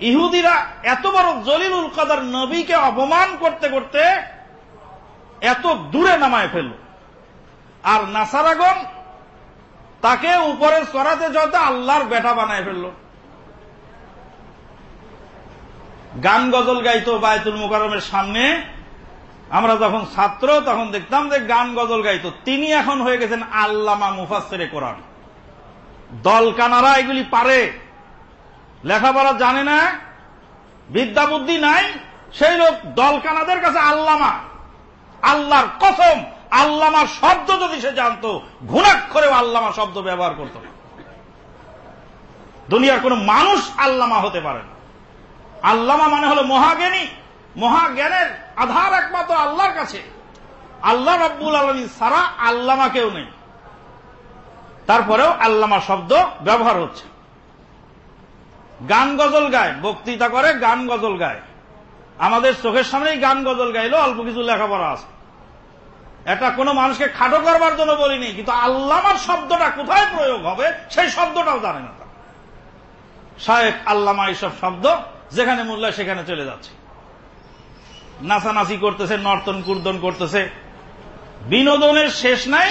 ইহুদিরা এত বড় জলিলুল কাদার নবীকে অপমান করতে করতে এত দূরে নামায় ফেলল। আর নাসারাগন তাকে উপরে চড়াতে যত আল্লাহর বেটা বানায় ফেলল। গান গজল গাইতো বায়তুল মুকারমের সামনে। আমরা যখন ছাত্র, তখন দেখতাম যে গান গজল গাইতো। তিনি এখন হয়ে গেছেন আল্লামা মুফাসেরে কোরআন। দলকানারা এগুলি পারে। লেখাপড়া জানে না। বিদ্যা বুদ্ধি নাই। সেই লোক দলকানাদের কাছে আল্লামা। আল্লাহর কসম আল্লামা শব্দ যদি সে জানত ঘুণাক্ষরেও আল্লামা শব্দ ব্যবহার করত না। দুনিয়ার কোন মানুষ আল্লামা হতে পারে না। আল্লামা মানে হলো মহাজ্ঞানী, মহাজ্ঞানের আধার একমাত্র আল্লাহর কাছে। আল্লাহ রব্বুল আলমী সারা আল্লামা কেউ নেই। তারপরেও আল্লামা শব্দ ব্যবহার হচ্ছে। গান গজল গায়, বক্তৃতা করে গান গজল গায়। আমাদের চোখের সামনেই গান গজল গাইলো, অল্প কিছু লেখাপড়া আছে। এটা কোনো মানুষকে খাটো করবার জন্য বলিনি, কিন্তু আল্লামার শব্দটা কোথায় প্রয়োগ হবে, সেই শব্দটাও জানে না তারা। শায়েক আল্লামা এইসব শব্দ যেখানে মূল্য সেখানে চলে যাচ্ছে। নাচানাচি করতেছে, নর্তন কুর্দন করতেছে। বিনোদনের শেষ নাই,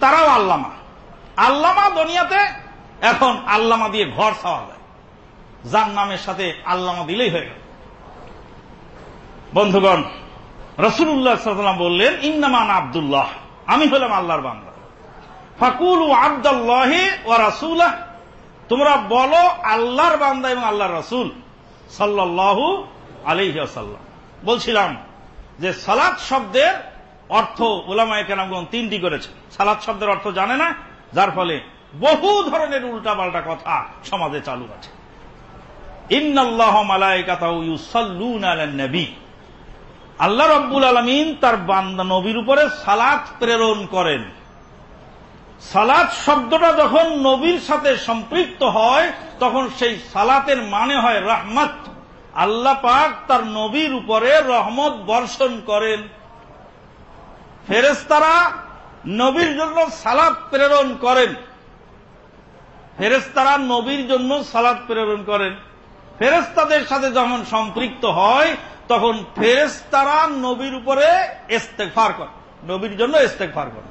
তারাও আল্লামা। আল্লামা দুনিয়াতে, এখন আল্লামা দিয়ে ঘর ছাওয়া যায়। যার নামের সাথে আল্লামা দিলেই হয়ে গেল। বন্ধুগণ রসুল্লাহ সাল্লাম বললেন ইন্নামান আবদুল্লাহ, আমি হলাম আল্লাহর বান্দা। ফাকুল আবদুল্লাহ ও রাসুল্লাহ তোমরা বলো আল্লাহর বান্দা এবং আল্লাহর রসুল সাল্লাহু আলিহাসাল্লাম বলছিলাম যে সালাদ শব্দের অর্থ ওলামায় কেনামগণ তিনটি করেছে সালাদ শব্দের অর্থ জানে না, যার ফলে বহু ধরনের উল্টা পাল্টা কথা সমাজে চালু আছে। ইন্নাল্লাহ মালাইকাতাউ ইউসাল্লুনা আলান নবী আল্লাহ রব্বুল আলমিন তার বান্দা নবীর উপরে সালাত প্রেরণ করেন। সালাত শব্দটা যখন নবীর সাথে সম্পৃক্ত হয়, তখন সেই সালাতের মানে হয় রহমত। আল্লাহ পাক তার নবীর উপরে রহমত বর্ষণ করেন। ফেরেস্তারা নবীর জন্য সালাত প্রেরণ করেন। ফেরেস্তারা নবীর জন্য সালাত প্রেরণ করেন। ফেরেস্তাদের সাথে যখন সম্পৃক্ত হয়, তখন ফেরেস্তারা নবীর উপরে ইস্তেকফার করে। নবীর জন্য ইস্তেকফার করে।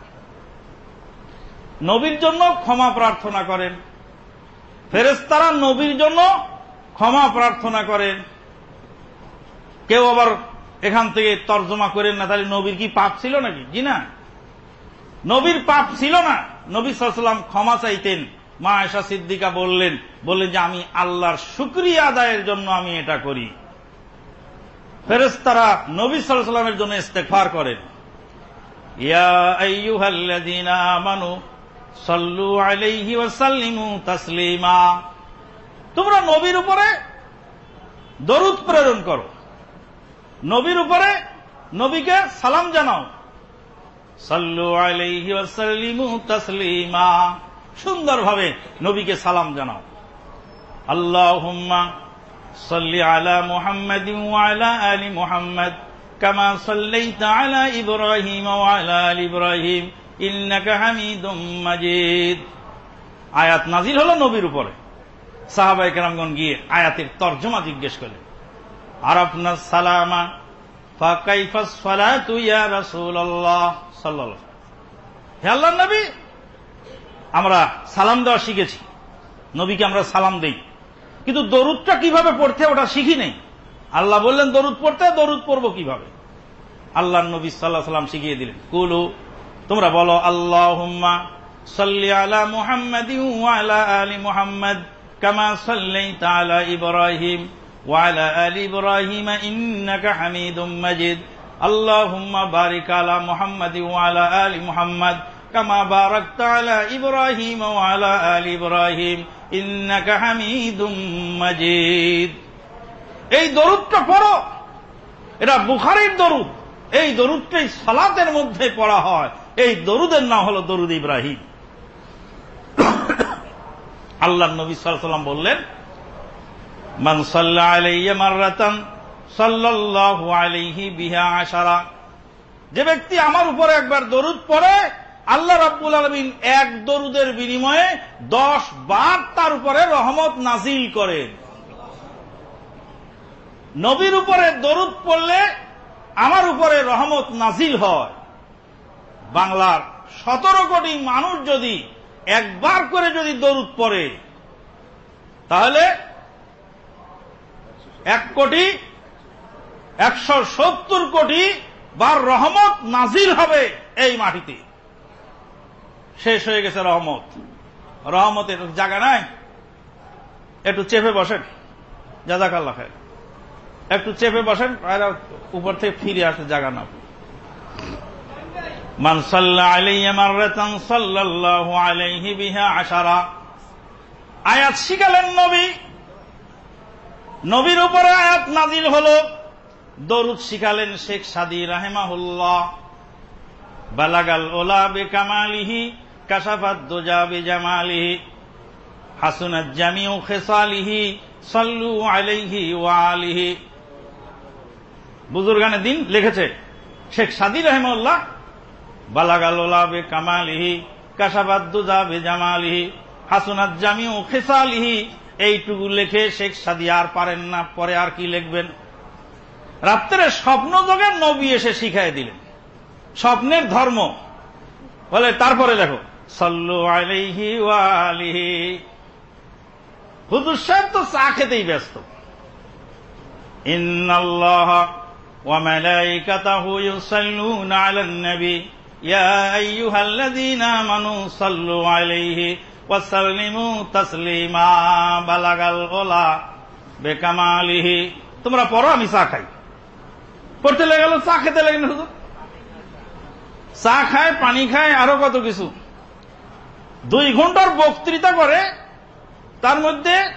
নবীর জন্য ক্ষমা প্রার্থনা করেন। ফেরেস্তারা নবীর জন্য ক্ষমা প্রার্থনা করেন। কেউ আবার এখান থেকে তর্জমা করেন না, তাহলে নবীর কি পাপ ছিল নাকি? জি না। নবীর পাপ ছিল না। নবী সাল্লাম ক্ষমা চাইতেন। মা আয়সা সিদ্দিকা বললেন বললেন যে আমি আল্লাহর শুক্রিয়া আদায়ের জন্য আমি এটা করি। ফেরেস্তারা নবী সাল্লামের জন্য ইস্তেকফার করেন। তোমরা নবীর উপরে দরুদ প্রেরণ করো। নবীর উপরে নবীকে সালাম জানাও। সাল্লু আলাইহি ওয়া সাল্লিমু তাসলিমা। সুন্দরভাবে নবীকে সালাম জানাও। আল্লাহুম্মা সাল্লি আলা মুহাম্মাদিন ওয়া আলা আলি মুহাম্মাদ কামা সাল্লাইতা আলা ইব্রাহিম আলা আলি ইব্রাহিম ইন্নাকা হামিদুম মাজিদ। আয়াত নাজিল হলো নবীর উপরে। সাহাবাই কেরামগণ গিয়ে আয়াতের তর্জমা জিজ্ঞেস করলেন আর আপনার সালামা ফাকাইফা সালাতু ইয়া রাসূলুল্লাহ সাল্লাল্লাহু হে আল্লাহর নবী আমরা সালাম দেওয়া শিখেছি। নবীকে আমরা সালাম দেই। কিন্তু দরুদটা কীভাবে পড়তে ওটা শিখি নেই। আল্লাহ বললেন, দরুদ পড়তে দরুদ পড়ব কীভাবে? আল্লাহ নবী সাল্লাহ সাল্লাম শিখিয়ে দিলেন, কুলু, তোমরা বলো আল্লাহ হুম্মা সাল্লি আলা মুহাম্মদ আলা আলী মুহাম্মদ কামা সাল্লাই তালা ইব্রাহিম ওয়ালা আলী ইব্রাহিম ইন্নাকা হামিদুম মাজিদ। আল্লাহ হুম্মা বারিক আলা মুহাম্মদ ওয়ালা আলী মুহাম্মদ كما باركت على إبراهيم وعلى آل إبراهيم إنك حميد مجيد এই দরুদটা পড়ো এটা বুখারির দরুদ এই দরুদটাই সালাতের মধ্যে পড়া হয় এই দরুদের নাম হলো দরুদ ইব্রাহিম আল্লাহ নবী সাল্লাম বললেন মান সাল্লা আলাইয়া মাররাতান সাল্লাল্লাহু আলাইহি বিহা আশারা যে ব্যক্তি আমার উপরে একবার দরুদ পড়ে আল্লাহ রাব্বুল আলমিন এক দরুদের বিনিময়ে দশ বার তার উপরে রহমত নাজিল করেন। নবীর উপরে দরুদ পড়লে আমার উপরে রহমত নাজিল হয়। বাংলার সতেরো কোটি মানুষ যদি একবার করে যদি দরুদ পড়ে, তাহলে এক কোটি একশো সত্তর কোটি বার রহমত নাজিল হবে এই মাটিতে। শেষ হয়ে গেছে রহমত। রহমতের জায়গা নাই, একটু চেপে বসেন। জাজাকাল্লা খায় একটু চেপে বসেন উপর থেকে ফিরে আসে জায়গা না। আশারা। আয়াত শিখালেন নবী। নবীর উপরে আয়াত নাজিল হলো। দরুদ শিখালেন শেখ সাদি রাহেমাহুল্লাহ। বালাগাল ওলা বে কামালিহি কাসাফাত দোজা বে জামালিহি, হাসুনাত জামিউ খেসালিহি, সাল্লু আলাইহি ওয়া আলিহি। বুজুর্গানের দিন লিখেছে, শেখ সাদি রহমউল্লাহ বালাগালোলা বে কামালিহি কাসাবাদ্দুজা বে জামালিহি, হাসুনাত জামিউ খেসালিহি। এইটুকু লেখে শেখ সাদি আর পারেন না, পরে আর কি লিখবেন? রাত্রে স্বপ্ন যোগে নবী এসে শিখাই দিলেন। স্বপ্নের ধর্ম। বলে তারপরে লেখো। সল্লু আলিহি। ওয়ালিহি হুজুর সাহেব তো চা খেতেই ব্যস্ত। ইন্নাল্লাহ ওয়া মালাইকাতাহু ইউসাল্লুনা আলান নবী। ইয়া আইয়ুহাল্লাযীনা আমানু সাল্লু আলাইহি ওয়া সাল্লিমু তাসলিমা। বালাগাল গোলা বেকামালিহি। তোমরা পড়ো, আমি চা খাই। পড়তে লাগল চা খেতে লাগেন হুজুর। চা খায়, পানি খায়, আরও কত কিছু। দুই ঘণ্টার বক্তৃতা করে, তার মধ্যে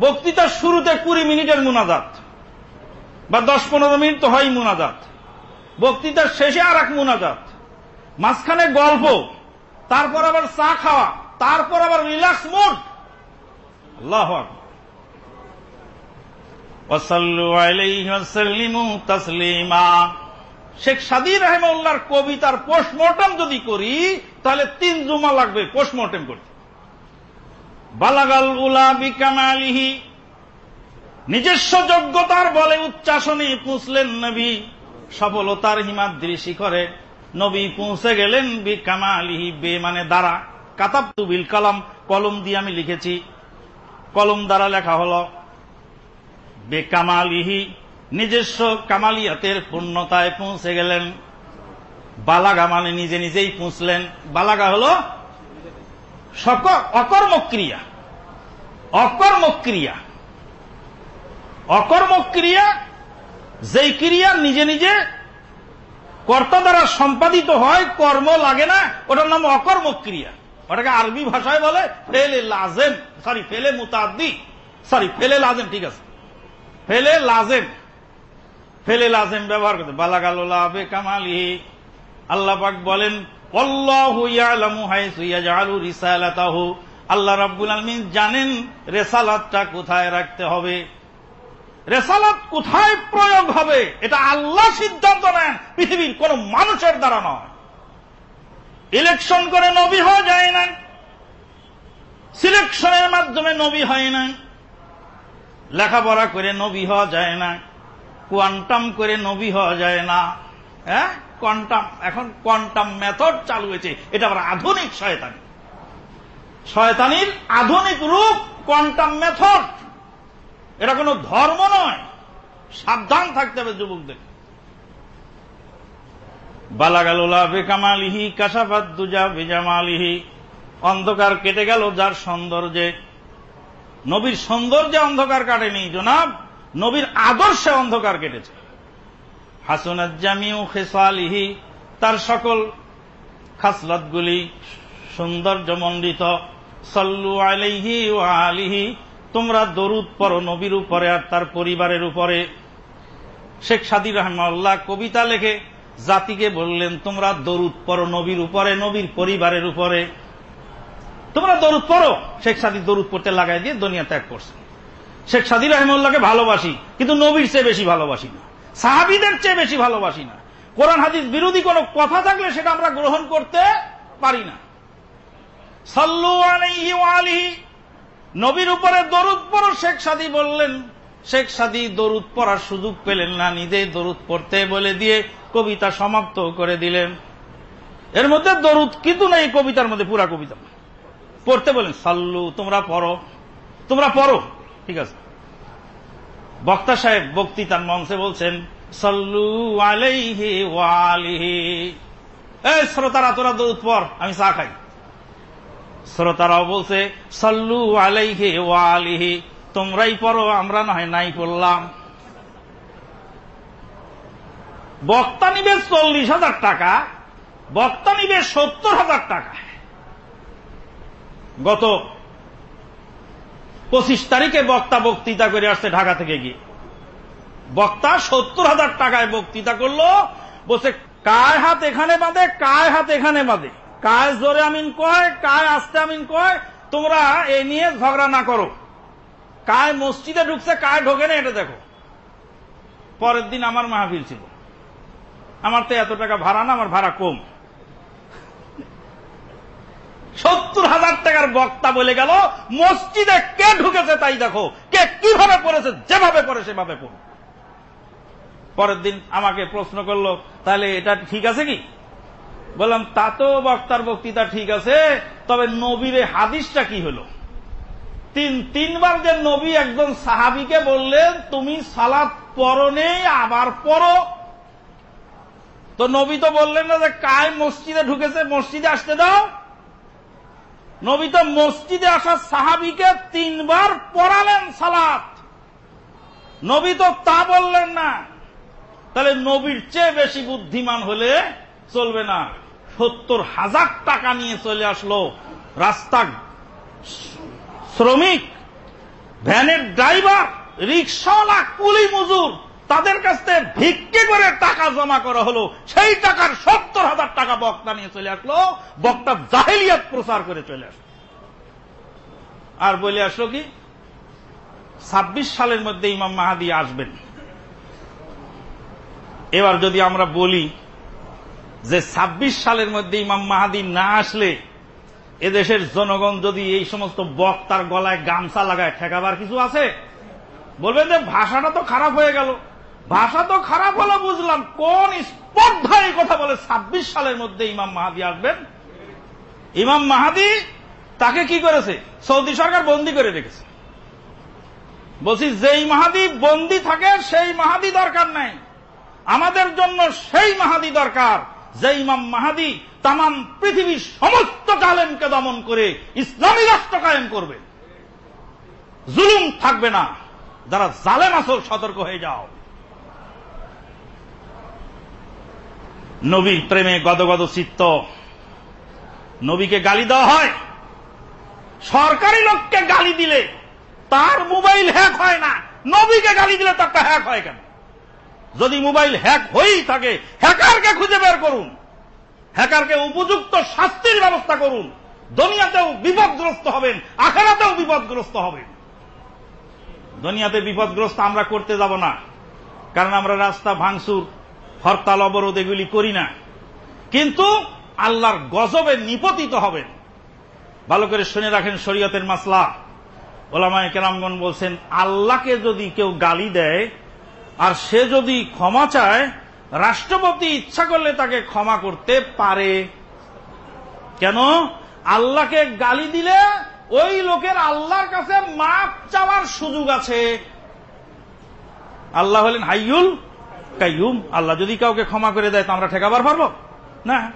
বক্তৃতার শুরুতে কুড়ি মিনিটের মুনাজাত, বা দশ পনেরো মিনিট তো হয় মুনাজাত। বক্তৃতার শেষে আর এক মুনাজাত। মাঝখানে গল্প, তারপর আবার চা খাওয়া, তারপর আবার relax mood. Taslima. Sheikh Saadi রহমউল্লাহর কবিতার পোস্টমর্টম যদি করি তাহলে তিন জুমা লাগবে পোস্টমর্টম করতে। বালাগাল উলা বিকামালিহি নিজস্ব যোগ্যতার বলে উচ্চাসনে পুঁছলেন নবী, সফলতার হিমাদ্রি শিখরে নবী পৌঁছে গেলেন বি কামালিহি বে মানে দ্বারা। কাতাবতু বিল কলম কলম দিয়ে আমি লিখেছি। কলম দ্বারা লেখা হল, বে কামালিহি, নিজস্ব কামালিয়াতের পূর্ণতায় পৌঁছে গেলেন। বালাগা মানে নিজে নিজেই পুঁছলেন। বালাগা হল অকর্মক্রিয়া। অকর্মক্রিয়া। অকর্ম ক্রিয়া যেই ক্রিয়া নিজে নিজে কর্তা দ্বারা সম্পাদিত হয়, কর্ম লাগে না, ওটার নাম অকর্মক্রিয়া। ওটাকে আরবি ভাষায় বলে ফেলে লাজেম। সরি ফেলে মুতাদ্দি। সরি ফেলে লাজেম, ঠিক আছে। ফেলে লাজেম। ফেলে লাজেম ব্যবহার করতে। বালাগালোলা বে কামালি। আল্লাহ পাক বলেন আল্লাহ রাব্বুল আলমিন জানেন রেসালাতটা কোথায় রাখতে হবে। রেসালাত কোথায় প্রয়োগ হবে, এটা আল্লাহ সিদ্ধান্ত নেন, পৃথিবীর কোন মানুষের দ্বারা নয়। ইলেকশন করে নবী হওয়া যায় না সিলেকশনের মাধ্যমে নবী হয় না লেখাপড়া করে নবী হওয়া যায় না কোয়ান্টাম করে নবী হওয়া যায় না হ্যাঁ? কোয়ান্টাম এখন কোয়ান্টাম মেথড চালু হয়েছে। এটা আবার আধুনিক শয়তানি। শয়তানির আধুনিক রূপ কোয়ান্টাম মেথড এটা কোনো ধর্ম নয়। সাবধান থাকতে হবে যুবকদের। বালাগালোলা বেকামালিহি কাসাফাত দুজা বেজামালিহি। অন্ধকার কেটে গেল যার সৌন্দর্যে। নবীর সৌন্দর্যে অন্ধকার কাটেনি, জনাব। নবীর আদর্শে অন্ধকার কেটেছে। হাসনাত জামিউ খেসালিহি, তার সকল খাসলাতগুলি সৌন্দর্যমণ্ডিত। সল্লু আলাইহি ও আলিহি, তোমরা দরুদ পড়ো নবীর উপরে আর তার পরিবারের উপরে। শেখ সাদি রহমাল্লাহ কবিতা লেখে, জাতিকে বললেন, তোমরা দরুদ পড়ো নবীর উপরে, নবীর পরিবারের উপরে। তোমরা দরুদ পড়ো। শেখ সাদি দরুদ পড়তে লাগাই দিয়ে দুনিয়া ত্যাগ করছে। শেখ সাদি রহমুল্লাহকে ভালোবাসি, কিন্তু নবীর চেয়ে বেশি ভালোবাসি না। সাহাবিদের চেয়ে বেশি ভালোবাসি না। কোরআন, হাদিস বিরোধী কোনো কথা থাকলে সেটা আমরা গ্রহণ করতে পারি না। সাল্লু আলাইহি আলিহি, নবীর উপরে দরুদ পড়ো, শেখ সাদি বললেন, শেখ সাদি দরুদ পড়ার সুযোগ পেলেন না নিজে দরুদ পড়তে বলে দিয়ে কবিতা সমাপ্ত করে দিলেন। এর মধ্যে দরুদ কিন্তু নেই, কবিতার মধ্যে পুরা কবিতা। পড়তে বলেন, সাল্লু, তোমরা পড়ো তোমরা পড়ো, ঠিক আছে। বক্তা সাহেব বক্তৃতার মঞ্চে বলছেন, সল্লু আলাইহি ওয়ালিহি এই শ্রোতারা, তোরা দরুদ পর, আমি চা খাই। শ্রোতারাও বলছে, সল্লু আলাইহি ওয়ালিহি তোমরাই পড়ো, আমরা নয়, নাই পড়লাম। বক্তা নিবে চল্লিশ হাজার টাকা, বক্তা নিবে সত্তর হাজার টাকা। গত পঁচিশ তারিখে বক্তা বক্তৃতা করে আসছে ঢাকা থেকে গিয়ে। বক্তা সত্তর হাজার টাকায় বক্তৃতা করল, বলছে কায় হাত এখানে বাঁধে কায় হাত এখানে বাঁধে? কায় জোরে আমিন কয় কায় আস্তে আমিন কয়? তোমরা এ নিয়ে ঝগড়া না করো। কায় মসজিদে ঢুকছে কায় ঢোকে না, এটা দেখো। পরের দিন আমার মাহফিল ছিল। আমার তো এত টাকা ভাড়া না, আমার ভাড়া কম। সত্তর হাজার টাকার বক্তা বলে গেল, মসজিদে কে ঢুকেছে তাই দেখো, কে কীভাবে পড়েছে, যেভাবে পড়ে সেভাবে পড়ো পরের দিন আমাকে প্রশ্ন করল, তাহলে এটা ঠিক আছে কি? বললাম, তা তো বক্তার বক্তৃতা ঠিক আছে, তবে নবীরে হাদিসটা কি হলো? তিন, তিনবার যে নবী একজন সাহাবিকে বললেন, তুমি সালাদ পরো নেই, আবার পড়ো। তো নবী তো বললেন না যে, কায় মসজিদে ঢুকেছে, মসজিদে আসতে দাও। নবী তো মসজিদে আসা সাহাবিকে তিনবার পড়ালেন সালাত। নবী তো তা বললেন না। তাহলে নবীর চেয়ে বেশি বুদ্ধিমান হলে চলবে না। সত্তর হাজার টাকা নিয়ে চলে আসলো রাস্তা শ্রমিক, ভ্যানের ড্রাইভার, রিক্সাওয়ালা কুলি মজুর তাদের কাছ থেকে ভিক্ষে করে টাকা জমা করা হলো। সেই টাকার সত্তর হাজার টাকা বক্তা নিয়ে চলে আসলো। বক্তা জাহেলিয়াত প্রচার করে চলে আসলো। আর বলে আসলো কি, ছাব্বিশ সালের মধ্যে ইমাম মাহাদি আসবেন। এবার যদি আমরা বলি যে ছাব্বিশ সালের মধ্যে ইমাম মাহাদি না আসলে এদেশের জনগণ যদি এই সমস্ত বক্তার গলায় গামছা লাগায় ঠেকাবার কিছু আছে? বলবেন যে ভাষাটা তো খারাপ হয়ে গেল। ভাষা তো খারাপ হলো, বুঝলাম। কোন স্পর্ধা এই কথা বলে? ছাব্বিশ সালের মধ্যে ইমাম মাহাদি আসবেন। ইমাম মাহাদি তাকে কি করেছে? সৌদি সরকার বন্দি করে রেখেছে। বলছি, যেই মাহাদি বন্দি থাকে, সেই মাহাদি দরকার নাই। আমাদের জন্য সেই মাহাদি দরকার। যে ইমাম মাহাদি তাম পৃথিবীর সমস্ত কালেমকে দমন করে ইসলামী রাষ্ট্র কায়েম করবে। জুলুম থাকবে না। যারা জালেম আসল, সতর্ক হয়ে যাও। নবী প্রেমে গদগদ চিত্ত নবীকে গালি দেওয়া হয়। সরকারি লোককে গালি দিলে তার মোবাইল হ্যাক হয় না। নবীকে গালি দিলে তারটা হ্যাক হয় কেন? যদি মোবাইল হ্যাক হয়েই থাকে, হ্যাকারকে খুঁজে বের করুন। হ্যাকারকে উপযুক্ত শাস্তির ব্যবস্থা করুন। দুনিয়াতেও বিপদগ্রস্ত হবেন, আখেরাতেও বিপদগ্রস্ত হবেন। দুনিয়াতে বিপদগ্রস্ত আমরা করতে যাব না, কারণ আমরা রাস্তা ভাঙচুর। হরতাল অবরোধ এগুলি করি না। কিন্তু আল্লাহর গজবে নিপতিত হবেন। ভালো করে শুনে রাখেন শরীয়তের মাসলা। ওলামায় কেরামগণ বলছেন, আল্লাহকে যদি কেউ গালি দেয়, আর সে যদি ক্ষমা চায়, রাষ্ট্রপতি ইচ্ছা করলে তাকে ক্ষমা করতে পারে। কেন? আল্লাহকে গালি দিলে ওই লোকের আল্লাহর কাছে মাপ চাওয়ার সুযোগ আছে। আল্লাহ হলেন হাইয়ুল কাইয়ুম, আল্লাহ যদি কাউকে ক্ষমা করে দেয় তো আমরা ঠেকাবার পারব? না।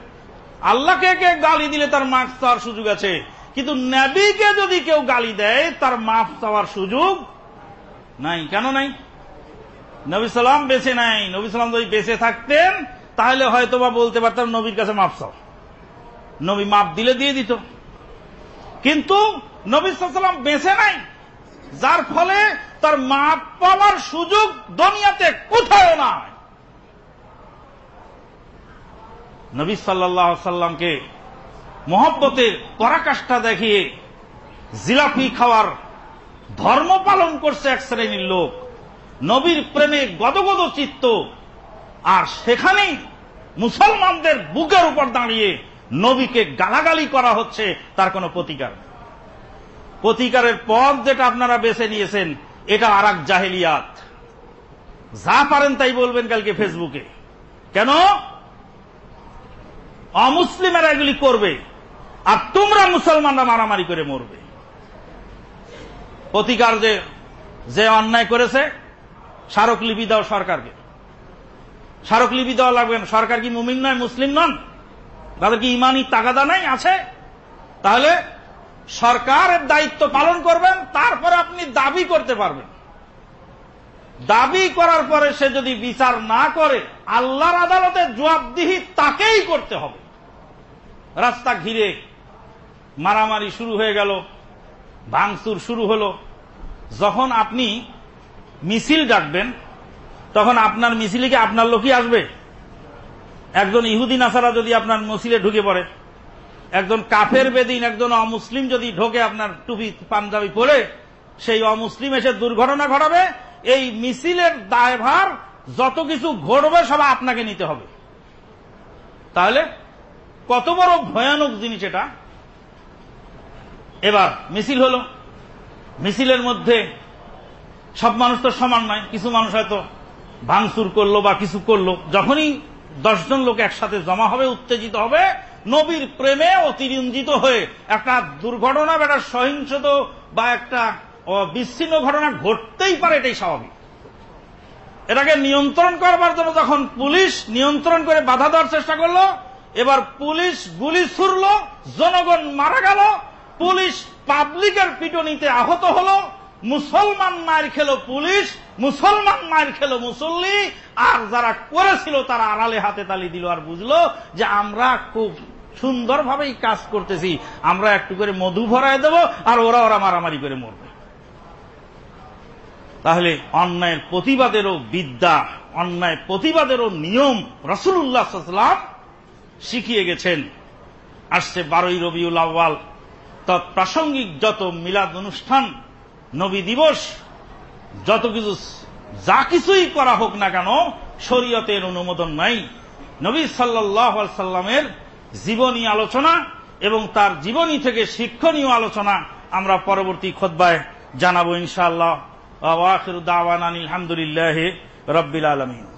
আল্লাহকে কে গালি দিলে তার মাপ চাওয়ার সুযোগ আছে? কিন্তু নবীকে যদি কেউ গালি দেয়, তার মাফ চাওয়ার সুযোগ নাই। কেন নাই? নবী সালাম বেঁচে নাই। নবী সালাম যদি বেঁচে থাকতেন, তাহলে হয়তো বা বলতে পারতাম, নবীর কাছে মাফ চাও। নবী মাপ দিলে দিয়ে দিত। কিন্তু নবী সাল্লাম বেঁচে নাই। যার ফলে তার মাপ পাওয়ার সুযোগ দুনিয়াতে কোথাও নাই। নবী সাল্লাহ সাল্লামকে মহব্বতের পরাকাষ্ঠা দেখিয়ে জিলাপি খাওয়ার ধর্ম পালন করছে এক শ্রেণির লোক। নবীর প্রেমে গদগদ চিত্ত। আর সেখানেই মুসলমানদের বুকের উপর দাঁড়িয়ে নবীকে গালাগালি করা হচ্ছে, তার কোনো প্রতিকার নেই। প্রতিকারের পথ যেটা আপনারা বেছে নিয়েছেন, এটা আর এক জাহেলিয়াত। যা পারেন তাই বলবেন কালকে ফেসবুকে। কেন? অমুসলিমেরা এগুলি করবে, আর তোমরা মুসলমানরা মারামারি করে মরবে। প্রতিকার যে যে অন্যায় করেছে স্মারকলিপি দাও সরকারকে। স্মারকলিপি দেওয়া লাগবে। সরকার কি মুমিন নয়, মুসলিম নন? তাদের কি ইমানই তাগাদা নাই, আছে? তাহলে সরকারের দায়িত্ব পালন করবেন, তারপরে আপনি দাবি করতে পারবেন। দাবি করার পরে সে যদি বিচার না করে, আল্লাহর আদালতে জবাবদিহি তাকেই করতে হবে। রাস্তা ঘিরে মারামারি শুরু হয়ে গেল, ভাঙচুর শুরু হলো। যখন আপনি মিছিল ডাকবেন, তখন আপনার মিছিলে কি আপনার লোকই আসবে? একজন ইহুদি নাসারা যদি আপনার মসিলে ঢুকে পড়ে একজন কাফের বেদিন, একজন অমুসলিম যদি ঢোকে আপনার টুপি, পাঞ্জাবি পরে, সেই অমুসলিম এসে দুর্ঘটনা ঘটাবে, এই মিছিলের দায়ভার যত কিছু ঘটবে সব আপনাকে নিতে হবে। তাহলে কত বড় ভয়ানক জিনিস এটা। এবার মিছিল হল। মিছিলের মধ্যে সব মানুষ তো সমান নয়, কিছু মানুষ হয়তো ভাঙচুর করল বা কিছু করল। যখনই দশজন লোক একসাথে জমা হবে, উত্তেজিত হবে নবীর প্রেমে অতিরঞ্জিত হয়ে একটা দুর্ঘটনা বা একটা সহিংসত বা একটা বিচ্ছিন্ন ঘটনা ঘটতেই পারে এটাই স্বাভাবিক। এটাকে নিয়ন্ত্রণ করবার জন্য যখন পুলিশ নিয়ন্ত্রণ করে বাধা দেওয়ার চেষ্টা করল, এবার পুলিশ গুলি ছুড়ল, জনগণ মারা গেল, পুলিশ পাবলিকের পিটনিতে আহত হল, মুসলমান মায়ের খেলো পুলিশ, মুসলমান মায়ের খেলো মুসল্লি, আর যারা করেছিল তারা আড়ালে হাতে তালি দিল আর বুঝলো যে আমরা খুব সুন্দরভাবেই কাজ করতেছি। আমরা একটু করে মধু ভরায় দেব আর ওরা ওরা মারামারি করে মরবে। তাহলে অন্যায়ের প্রতিবাদেরও বিদ্যা অন্যায় প্রতিবাদেরও নিয়ম রসুল্লাহ সাল্লাম শিখিয়ে গেছেন। আসছে বারোই রবিউল আউ্বাল তৎপ্রাসঙ্গিক যত মিলাদ অনুষ্ঠান, নবী দিবস, যত কিছু, যা কিছুই করা হোক না কেন, শরীয়তের অনুমোদন নাই। নবী সাল্লাহ সাল্লামের জীবনী আলোচনা এবং তার জীবনী থেকে শিক্ষণীয় আলোচনা আমরা পরবর্তী খোদ্বায় জানাব ইনশাআল্লাহ। আলহামদুলিল্লাহ রব্বিল আলমিন।